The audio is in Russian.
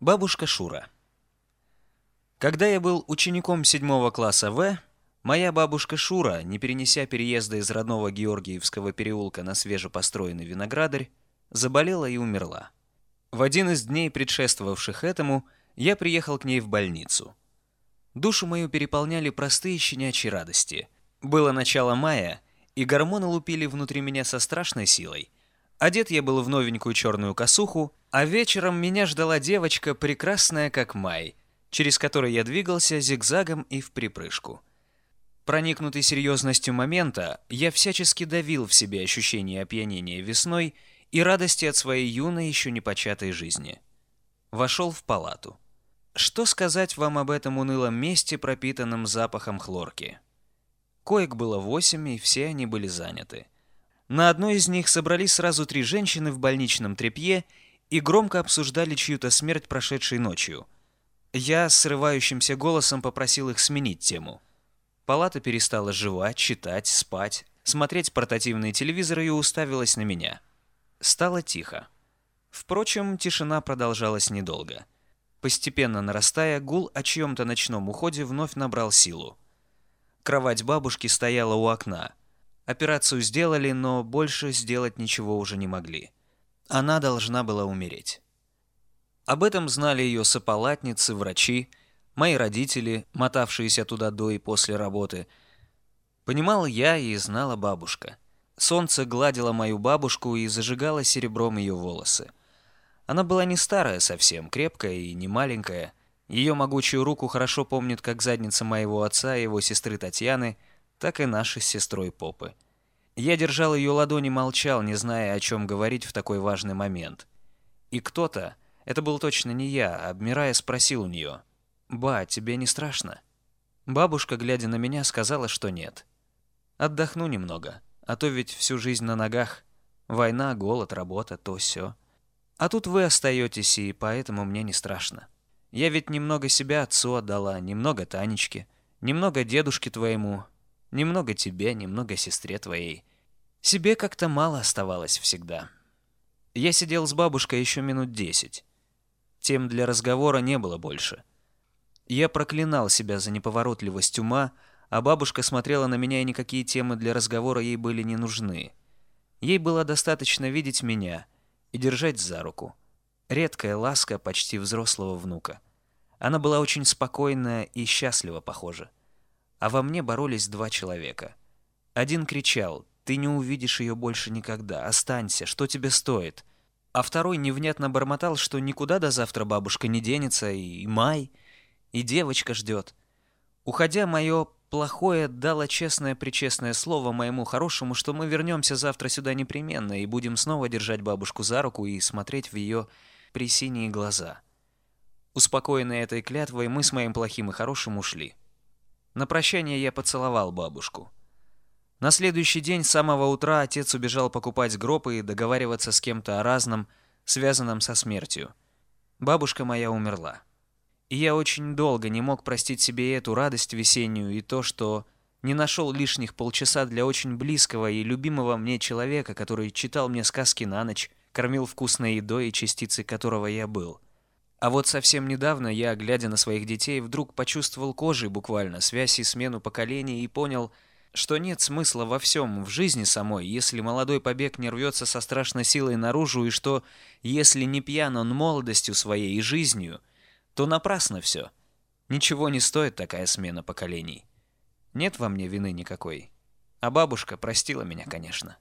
Бабушка Шура. Когда я был учеником седьмого класса В, моя бабушка Шура, не перенеся переезда из родного Георгиевского переулка на свежепостроенный виноградарь, заболела и умерла. В один из дней, предшествовавших этому, я приехал к ней в больницу. Душу мою переполняли простые щенячьи радости. Было начало мая, и гормоны лупили внутри меня со страшной силой. Одет я был в новенькую черную косуху, а вечером меня ждала девочка, прекрасная как май, через которой я двигался зигзагом и в припрыжку. Проникнутый серьезностью момента, я всячески давил в себе ощущение опьянения весной и радости от своей юной еще не початой жизни. Вошел в палату. Что сказать вам об этом унылом месте, пропитанном запахом хлорки? Коек было восемь, и все они были заняты. На одной из них собрались сразу три женщины в больничном тряпье и громко обсуждали чью-то смерть прошедшей ночью. Я срывающимся голосом попросил их сменить тему. Палата перестала жевать, читать, спать, смотреть портативные телевизоры и уставилась на меня. Стало тихо. Впрочем, тишина продолжалась недолго. Постепенно нарастая, гул о чьем-то ночном уходе вновь набрал силу. Кровать бабушки стояла у окна – Операцию сделали, но больше сделать ничего уже не могли. Она должна была умереть. Об этом знали ее сопалатницы, врачи, мои родители, мотавшиеся туда до и после работы. Понимал я и знала бабушка. Солнце гладило мою бабушку и зажигало серебром ее волосы. Она была не старая совсем, крепкая и не маленькая. Ее могучую руку хорошо помнит как задница моего отца и его сестры Татьяны – так и наши с сестрой Попы. Я держал ее ладони молчал, не зная, о чем говорить в такой важный момент. И кто-то, это был точно не я, обмирая, спросил у нее, «Ба, тебе не страшно?» Бабушка, глядя на меня, сказала, что нет. «Отдохну немного, а то ведь всю жизнь на ногах. Война, голод, работа, то все. А тут вы остаетесь, и поэтому мне не страшно. Я ведь немного себя отцу отдала, немного Танечке, немного дедушке твоему, Немного тебе, немного сестре твоей. Себе как-то мало оставалось всегда. Я сидел с бабушкой еще минут десять. Тем для разговора не было больше. Я проклинал себя за неповоротливость ума, а бабушка смотрела на меня, и никакие темы для разговора ей были не нужны. Ей было достаточно видеть меня и держать за руку. Редкая ласка почти взрослого внука. Она была очень спокойная и счастлива, похоже а во мне боролись два человека. Один кричал «Ты не увидишь ее больше никогда, останься, что тебе стоит?» А второй невнятно бормотал, что никуда до завтра бабушка не денется, и май, и девочка ждет. Уходя, мое плохое дало честное-причестное слово моему хорошему, что мы вернемся завтра сюда непременно и будем снова держать бабушку за руку и смотреть в ее присиние глаза. Успокоенные этой клятвой, мы с моим плохим и хорошим ушли. На прощание я поцеловал бабушку. На следующий день с самого утра отец убежал покупать гроб и договариваться с кем-то о разном, связанном со смертью. Бабушка моя умерла. И я очень долго не мог простить себе эту радость весеннюю и то, что не нашел лишних полчаса для очень близкого и любимого мне человека, который читал мне сказки на ночь, кормил вкусной едой и частицей которого я был. А вот совсем недавно я, глядя на своих детей, вдруг почувствовал кожей буквально связь и смену поколений и понял, что нет смысла во всем в жизни самой, если молодой побег не рвется со страшной силой наружу, и что, если не пьян он молодостью своей и жизнью, то напрасно все. Ничего не стоит такая смена поколений. Нет во мне вины никакой. А бабушка простила меня, конечно.